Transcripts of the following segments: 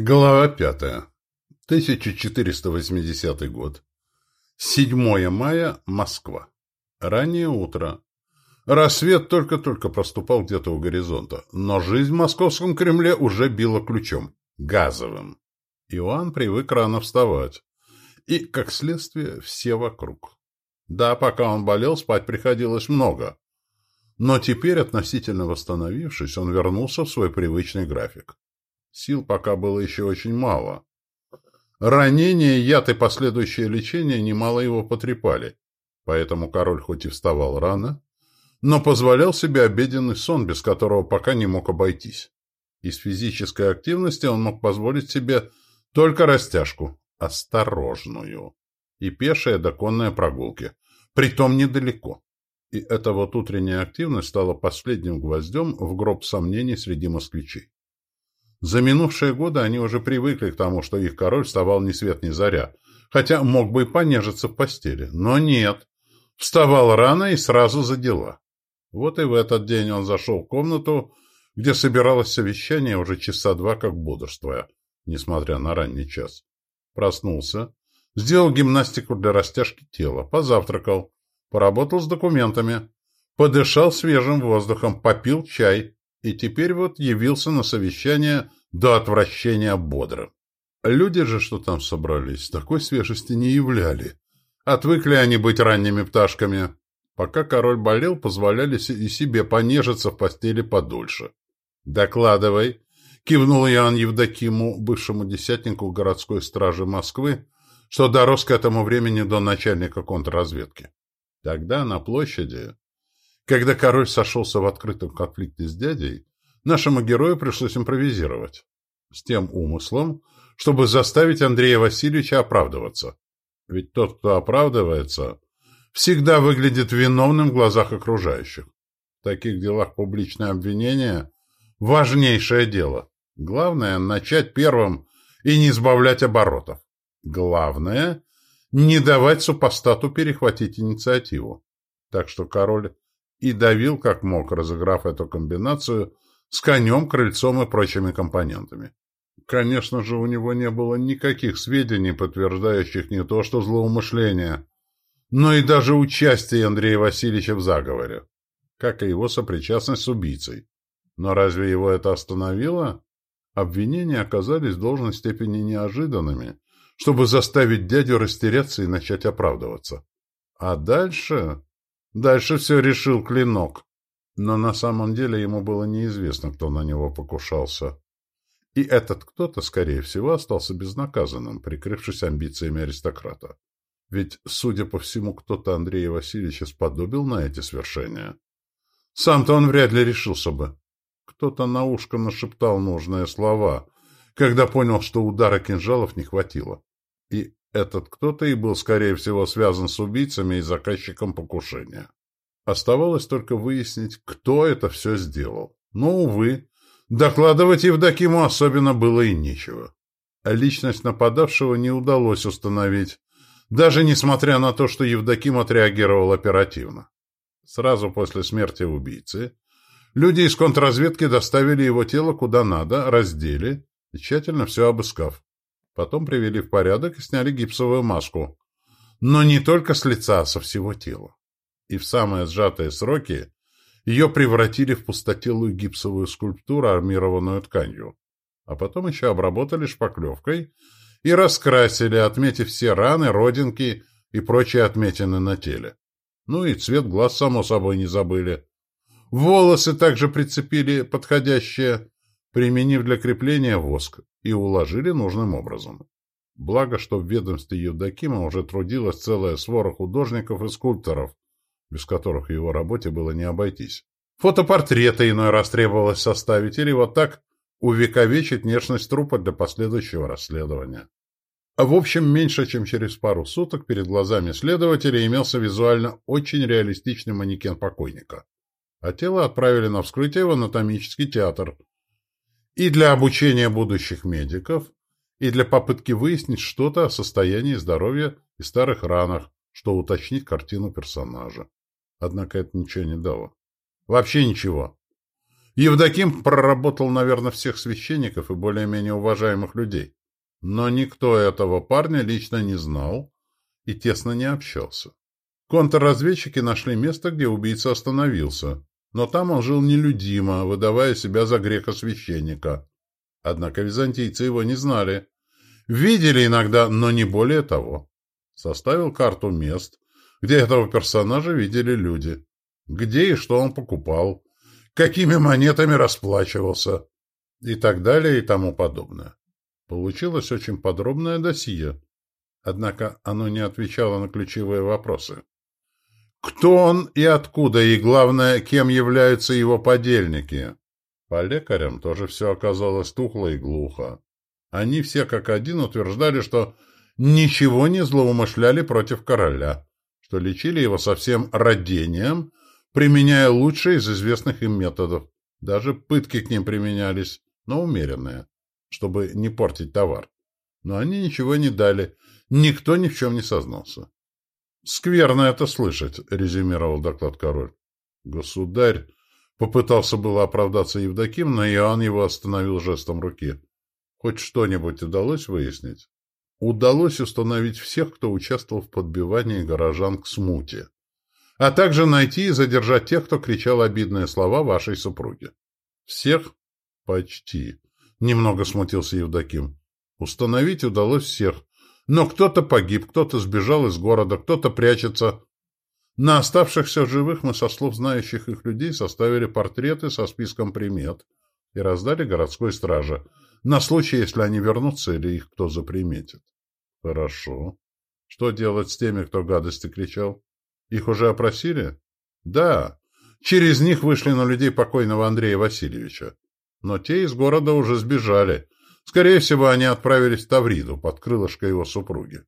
Глава пятая. 1480 год. 7 мая. Москва. Раннее утро. Рассвет только-только проступал где-то у горизонта, но жизнь в московском Кремле уже била ключом. Газовым. Иоанн привык рано вставать. И, как следствие, все вокруг. Да, пока он болел, спать приходилось много. Но теперь, относительно восстановившись, он вернулся в свой привычный график. Сил пока было еще очень мало. Ранение, яд и последующее лечение немало его потрепали. Поэтому король хоть и вставал рано, но позволял себе обеденный сон, без которого пока не мог обойтись. Из физической активности он мог позволить себе только растяжку, осторожную, и пешие доконные прогулки, притом недалеко. И эта вот утренняя активность стала последним гвоздем в гроб сомнений среди москвичей. За минувшие годы они уже привыкли к тому, что их король вставал ни свет ни заря, хотя мог бы и понежиться в постели. Но нет. Вставал рано и сразу за дела. Вот и в этот день он зашел в комнату, где собиралось совещание уже часа два как бодрствуя, несмотря на ранний час. Проснулся, сделал гимнастику для растяжки тела, позавтракал, поработал с документами, подышал свежим воздухом, попил чай и теперь вот явился на совещание до отвращения бодро. Люди же, что там собрались, такой свежести не являли. Отвыкли они быть ранними пташками. Пока король болел, позволяли и себе понежиться в постели подольше. «Докладывай», — кивнул Иоанн Евдокиму, бывшему десятнику городской стражи Москвы, что дорос к этому времени до начальника контрразведки. Тогда на площади когда король сошелся в открытом конфликте с дядей, нашему герою пришлось импровизировать. С тем умыслом, чтобы заставить Андрея Васильевича оправдываться. Ведь тот, кто оправдывается, всегда выглядит виновным в глазах окружающих. В таких делах публичное обвинение – важнейшее дело. Главное – начать первым и не избавлять оборотов. Главное – не давать супостату перехватить инициативу. Так что король и давил как мог, разыграв эту комбинацию с конем, крыльцом и прочими компонентами. Конечно же, у него не было никаких сведений, подтверждающих не то что злоумышление, но и даже участие Андрея Васильевича в заговоре, как и его сопричастность с убийцей. Но разве его это остановило? Обвинения оказались в должной степени неожиданными, чтобы заставить дядю растеряться и начать оправдываться. А дальше... Дальше все решил клинок. Но на самом деле ему было неизвестно, кто на него покушался. И этот кто-то, скорее всего, остался безнаказанным, прикрывшись амбициями аристократа. Ведь, судя по всему, кто-то Андрея Васильевича сподобил на эти свершения. Сам-то он вряд ли решился бы. Кто-то на ушко нашептал нужные слова, когда понял, что удара кинжалов не хватило. И этот кто-то и был, скорее всего, связан с убийцами и заказчиком покушения. Оставалось только выяснить, кто это все сделал. Но, увы, докладывать Евдокиму особенно было и нечего. Личность нападавшего не удалось установить, даже несмотря на то, что Евдоким отреагировал оперативно. Сразу после смерти убийцы люди из контрразведки доставили его тело куда надо, раздели тщательно все обыскав. Потом привели в порядок и сняли гипсовую маску. Но не только с лица, а со всего тела. И в самые сжатые сроки ее превратили в пустотелую гипсовую скульптуру, армированную тканью. А потом еще обработали шпаклевкой и раскрасили, отметив все раны, родинки и прочие отметины на теле. Ну и цвет глаз, само собой, не забыли. Волосы также прицепили подходящие, применив для крепления воск, и уложили нужным образом. Благо, что в ведомстве Евдокима уже трудилась целая свора художников и скульпторов, без которых в его работе было не обойтись. Фотопортреты иной раз требовалось составить, или вот так увековечить внешность трупа для последующего расследования. В общем, меньше чем через пару суток перед глазами следователя имелся визуально очень реалистичный манекен покойника. А тело отправили на вскрытие в анатомический театр, и для обучения будущих медиков, и для попытки выяснить что-то о состоянии здоровья и старых ранах, что уточнить картину персонажа. Однако это ничего не дало. Вообще ничего. Евдоким проработал, наверное, всех священников и более-менее уважаемых людей. Но никто этого парня лично не знал и тесно не общался. Контрразведчики нашли место, где убийца остановился, но там он жил нелюдимо, выдавая себя за грека-священника. Однако византийцы его не знали. Видели иногда, но не более того. Составил карту мест, где этого персонажа видели люди. Где и что он покупал, какими монетами расплачивался и так далее и тому подобное. Получилось очень подробное досье. Однако оно не отвечало на ключевые вопросы. Кто он и откуда, и, главное, кем являются его подельники? По лекарям тоже все оказалось тухло и глухо. Они все как один утверждали, что ничего не злоумышляли против короля, что лечили его совсем родением, применяя лучшие из известных им методов. Даже пытки к ним применялись, но умеренные, чтобы не портить товар. Но они ничего не дали, никто ни в чем не сознался. «Скверно это слышать», — резюмировал доклад король. «Государь...» — попытался было оправдаться Евдоким, но Иоанн его остановил жестом руки. «Хоть что-нибудь удалось выяснить?» «Удалось установить всех, кто участвовал в подбивании горожан к смуте, а также найти и задержать тех, кто кричал обидные слова вашей супруге». «Всех?» «Почти», — немного смутился Евдоким. «Установить удалось всех, но кто-то погиб, кто-то сбежал из города, кто-то прячется. На оставшихся живых мы, со слов знающих их людей, составили портреты со списком примет и раздали городской страже, на случай, если они вернутся или их кто заприметит. Хорошо. Что делать с теми, кто гадости кричал? Их уже опросили? Да. Через них вышли на людей покойного Андрея Васильевича. Но те из города уже сбежали. Скорее всего, они отправились в Тавриду под крылышко его супруги.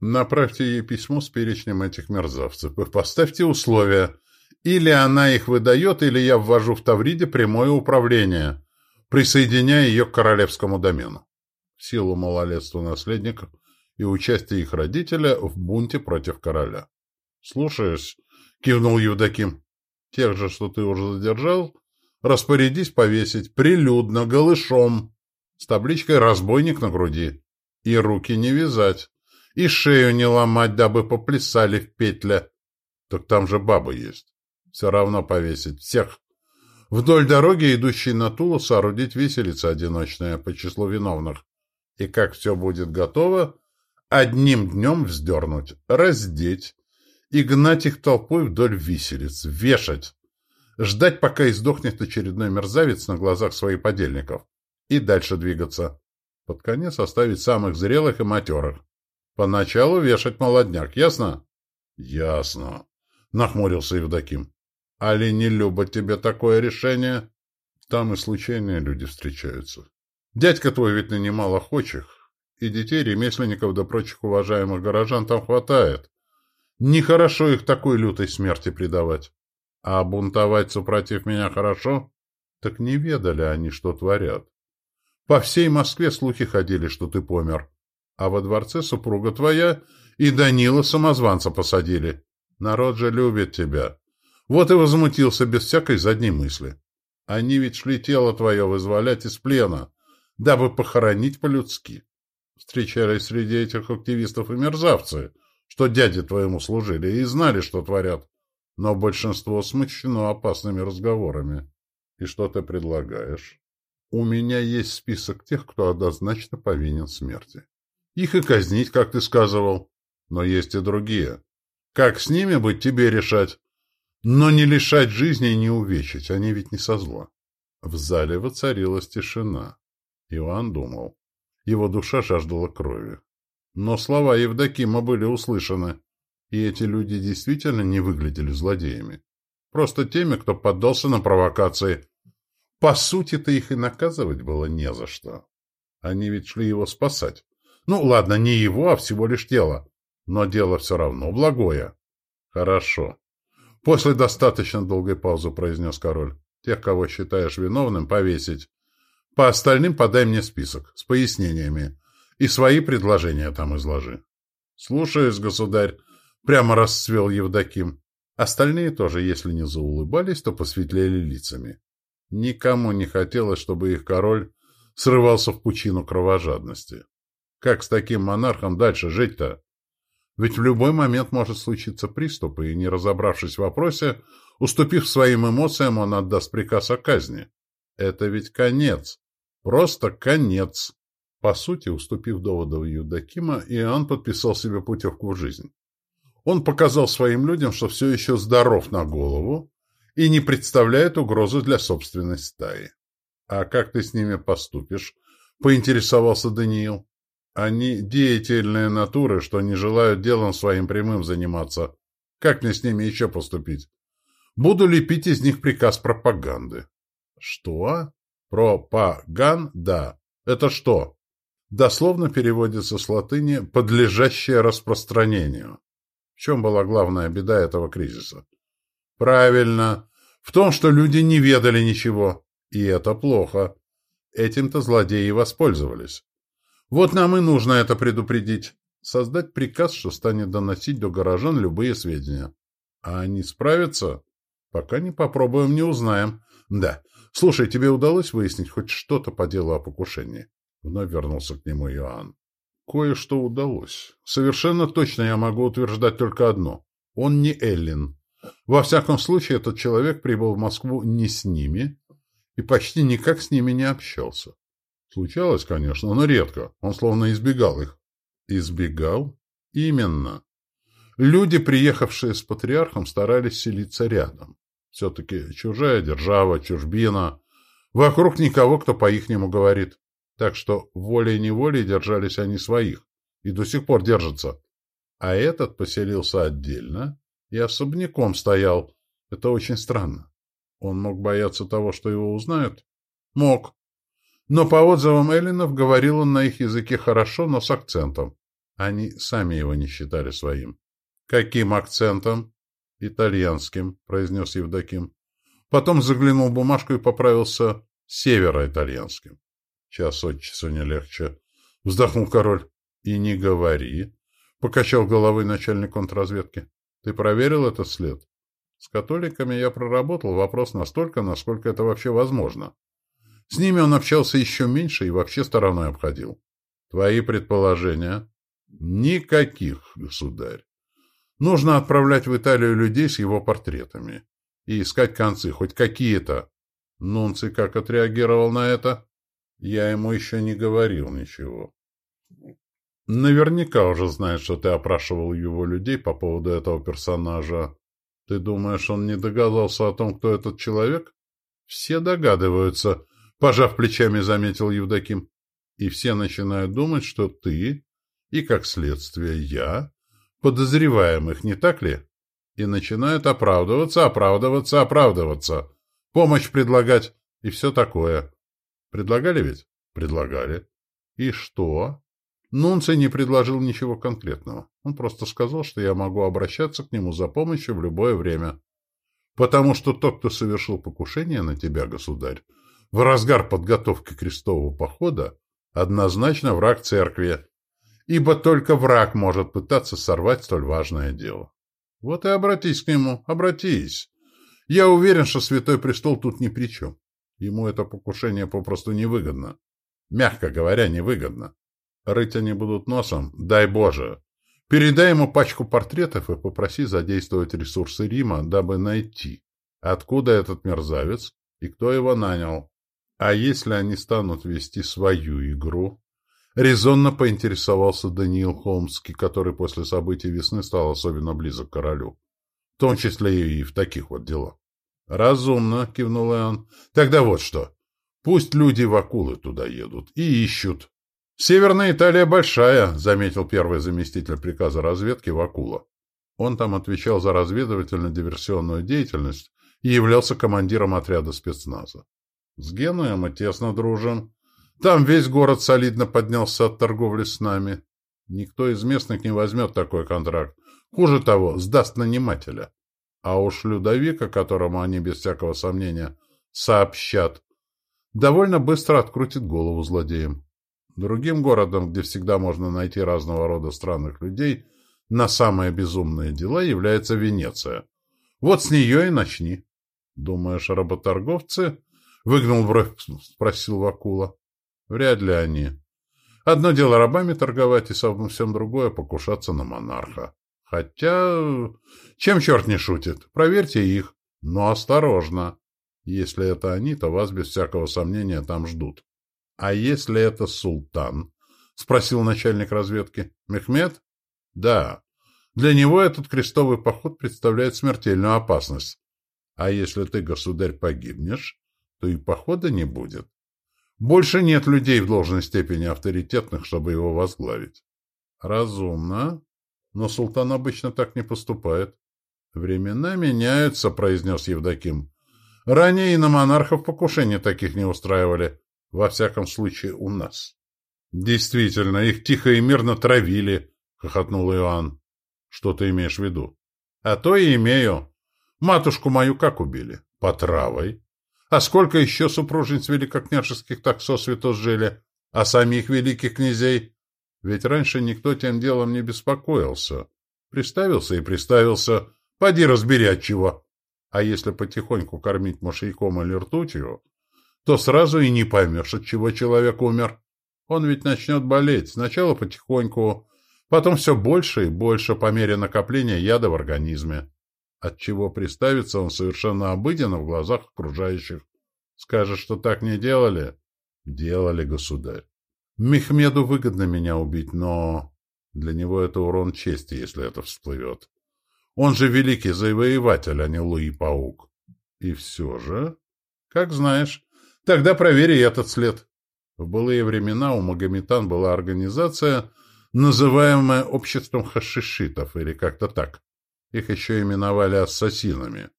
Направьте ей письмо с перечнем этих мерзавцев и поставьте условия. Или она их выдает, или я ввожу в Тавриде прямое управление, присоединяя ее к королевскому домену. В силу малолетства наследников и участия их родителя в бунте против короля. — Слушаюсь, — кивнул Евдоким. — Тех же, что ты уже задержал, распорядись повесить прилюдно, голышом с табличкой «Разбойник» на груди. И руки не вязать, и шею не ломать, дабы поплясали в петле. Так там же бабы есть. Все равно повесить всех. Вдоль дороги, идущей на Тулу, соорудить виселица одиночная по числу виновных. И как все будет готово, одним днем вздернуть, раздеть и гнать их толпой вдоль виселиц, вешать. Ждать, пока издохнет очередной мерзавец на глазах своих подельников и дальше двигаться. Под конец оставить самых зрелых и матерых. Поначалу вешать молодняк, ясно? — Ясно, — нахмурился Евдоким. — Али не любят тебе такое решение? Там и случайные люди встречаются. Дядька твой ведь нанимал охочих, и детей, ремесленников да прочих уважаемых горожан там хватает. Нехорошо их такой лютой смерти предавать. А бунтовать супротив меня хорошо? Так не ведали они, что творят. По всей Москве слухи ходили, что ты помер. А во дворце супруга твоя и Данила самозванца посадили. Народ же любит тебя. Вот и возмутился без всякой задней мысли. Они ведь шли тело твое вызволять из плена, дабы похоронить по-людски. Встречались среди этих активистов и мерзавцы, что дяде твоему служили, и знали, что творят. Но большинство смущено опасными разговорами. И что ты предлагаешь? У меня есть список тех, кто однозначно повинен смерти. Их и казнить, как ты сказывал. Но есть и другие. Как с ними быть, тебе решать. Но не лишать жизни и не увечить, они ведь не со зла. В зале воцарилась тишина. Иоанн думал. Его душа жаждала крови. Но слова Евдокима были услышаны, и эти люди действительно не выглядели злодеями. Просто теми, кто поддался на провокации, по сути-то их и наказывать было не за что. Они ведь шли его спасать. Ну, ладно, не его, а всего лишь тело. Но дело все равно благое. Хорошо. После достаточно долгой паузы произнес король. Тех, кого считаешь виновным, повесить. По остальным подай мне список с пояснениями. И свои предложения там изложи. Слушаюсь, государь. Прямо расцвел Евдоким. Остальные тоже, если не заулыбались, то посветлели лицами. Никому не хотелось, чтобы их король срывался в пучину кровожадности. Как с таким монархом дальше жить-то? Ведь в любой момент может случиться приступ, и, не разобравшись в вопросе, уступив своим эмоциям, он отдаст приказ о казни. Это ведь конец. Просто конец. По сути, уступив доводу Юдакима, Иоанн подписал себе путевку в жизнь. Он показал своим людям, что все еще здоров на голову и не представляет угрозы для собственной стаи. «А как ты с ними поступишь?» — поинтересовался Даниил. «Они деятельные натуры, что не желают делом своим прямым заниматься. Как мне с ними еще поступить? Буду лепить из них приказ пропаганды». «Что?» «Пропаганда? Это что?» Дословно переводится с латыни «подлежащее распространению». В чем была главная беда этого кризиса? Правильно, в том, что люди не ведали ничего. И это плохо. Этим-то злодеи воспользовались. Вот нам и нужно это предупредить. Создать приказ, что станет доносить до горожан любые сведения. А они справятся? Пока не попробуем, не узнаем. Да. Слушай, тебе удалось выяснить хоть что-то по делу о покушении? Вновь вернулся к нему Иоанн. Кое-что удалось. Совершенно точно я могу утверждать только одно. Он не Эллин. Во всяком случае, этот человек прибыл в Москву не с ними и почти никак с ними не общался. Случалось, конечно, но редко. Он словно избегал их. Избегал? Именно. Люди, приехавшие с патриархом, старались селиться рядом. Все-таки чужая держава, чужбина. Вокруг никого, кто по-ихнему говорит. Так что волей-неволей держались они своих, и до сих пор держатся. А этот поселился отдельно и особняком стоял. Это очень странно. Он мог бояться того, что его узнают? Мог. Но по отзывам Эллинов говорил он на их языке хорошо, но с акцентом. Они сами его не считали своим. «Каким акцентом?» «Итальянским», — произнес Евдоким. Потом заглянул в бумажку и поправился североитальянским. Час от часу не легче. Вздохнул король. И не говори. Покачал головой начальник контрразведки. Ты проверил этот след? С католиками я проработал вопрос настолько, насколько это вообще возможно. С ними он общался еще меньше и вообще стороной обходил. Твои предположения? Никаких, государь. Нужно отправлять в Италию людей с его портретами. И искать концы, хоть какие-то. Нунций как отреагировал на это? Я ему еще не говорил ничего. Наверняка уже знает, что ты опрашивал его людей по поводу этого персонажа. Ты думаешь, он не догадался о том, кто этот человек? Все догадываются, пожав плечами, заметил Евдоким. И все начинают думать, что ты, и, как следствие, я, подозреваем их, не так ли? И начинают оправдываться, оправдываться, оправдываться, помощь предлагать и все такое. Предлагали ведь? Предлагали. И что? Нунций не предложил ничего конкретного. Он просто сказал, что я могу обращаться к нему за помощью в любое время. Потому что тот, кто совершил покушение на тебя, государь, в разгар подготовки крестового похода, однозначно враг церкви, ибо только враг может пытаться сорвать столь важное дело. Вот и обратись к нему, обратись. Я уверен, что Святой Престол тут ни при чем. Ему это покушение попросту невыгодно. Мягко говоря, невыгодно. Рыть они будут носом, дай Боже. Передай ему пачку портретов и попроси задействовать ресурсы Рима, дабы найти, откуда этот мерзавец и кто его нанял. А если они станут вести свою игру? Резонно поинтересовался Даниил Холмский, который после событий весны стал особенно близок к королю. В том числе и в таких вот делах. «Разумно», — кивнул Иоанн. «Тогда вот что. Пусть люди в акулы туда едут и ищут». «Северная Италия большая», — заметил первый заместитель приказа разведки Вакула. Он там отвечал за разведывательно-диверсионную деятельность и являлся командиром отряда спецназа. «С Генуей мы тесно дружим. Там весь город солидно поднялся от торговли с нами. Никто из местных не возьмет такой контракт. Хуже того, сдаст нанимателя. А уж Людовика, которому они без всякого сомнения сообщат, довольно быстро открутит голову злодеям. Другим городом, где всегда можно найти разного рода странных людей, на самые безумные дела является Венеция. Вот с нее и начни. Думаешь, работорговцы — выгнул бровь, спросил Вакула. «Вряд ли они. Одно дело рабами торговать, и совсем другое — покушаться на монарха. Хотя, чем черт не шутит, проверьте их, но осторожно. Если это они, то вас без всякого сомнения там ждут. А если это султан? — спросил начальник разведки. — Мехмед? — Да. Для него этот крестовый поход представляет смертельную опасность. А если ты, государь, погибнешь, то и похода не будет. Больше нет людей в должной степени авторитетных, чтобы его возглавить. Разумно. Но султан обычно так не поступает. Времена меняются, произнес Евдоким. Ранее и на монархов покушения таких не устраивали. Во всяком случае, у нас. Действительно, их тихо и мирно травили, хохотнул Иоанн. Что ты имеешь в виду? А то и имею. Матушку мою как убили? По травой. А сколько еще супружниц великокняжеских так сосвето сжили? А самих великих князей? Ведь раньше никто тем делом не беспокоился. Приставился и приставился. Поди разбери от чего. А если потихоньку кормить мышьяком или ртутью, то сразу и не поймешь, от чего человек умер. Он ведь начнет болеть. Сначала потихоньку, потом все больше и больше по мере накопления яда в организме отчего приставится он совершенно обыденно в глазах окружающих. Скажешь, что так не делали? Делали, государь. Мехмеду выгодно меня убить, но для него это урон чести, если это всплывет. Он же великий завоеватель, а не Луи-паук. И все же... Как знаешь. Тогда провери этот след. В былые времена у Магометан была организация, называемая Обществом хашишитов, или как-то так. Их еще именовали ассасинами.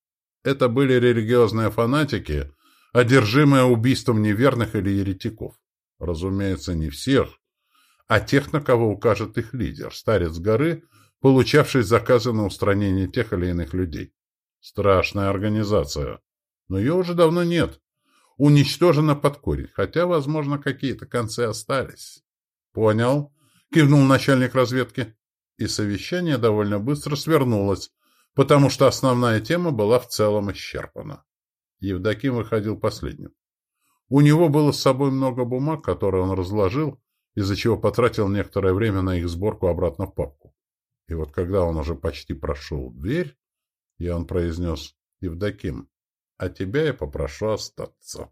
Это были религиозные фанатики, одержимые убийством неверных или еретиков. Разумеется, не всех, а тех, на кого укажет их лидер, старец горы, получавший заказы на устранение тех или иных людей. Страшная организация. Но ее уже давно нет. Уничтожена под корень, хотя, возможно, какие-то концы остались. «Понял», — кивнул начальник разведки и совещание довольно быстро свернулось, потому что основная тема была в целом исчерпана. Евдоким выходил последним. У него было с собой много бумаг, которые он разложил, из-за чего потратил некоторое время на их сборку обратно в папку. И вот когда он уже почти прошел дверь, и он произнес «Евдоким, а тебя я попрошу остаться».